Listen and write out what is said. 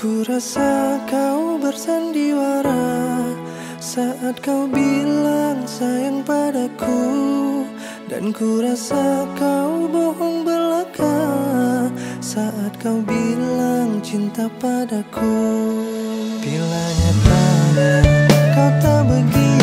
Ku rasa kau bersandiwara Saat kau bilang sayang padaku. Dan ku rasa kau bohong belaka Saat kau bilang cinta padaku. Bila nyatanya kau tak begitu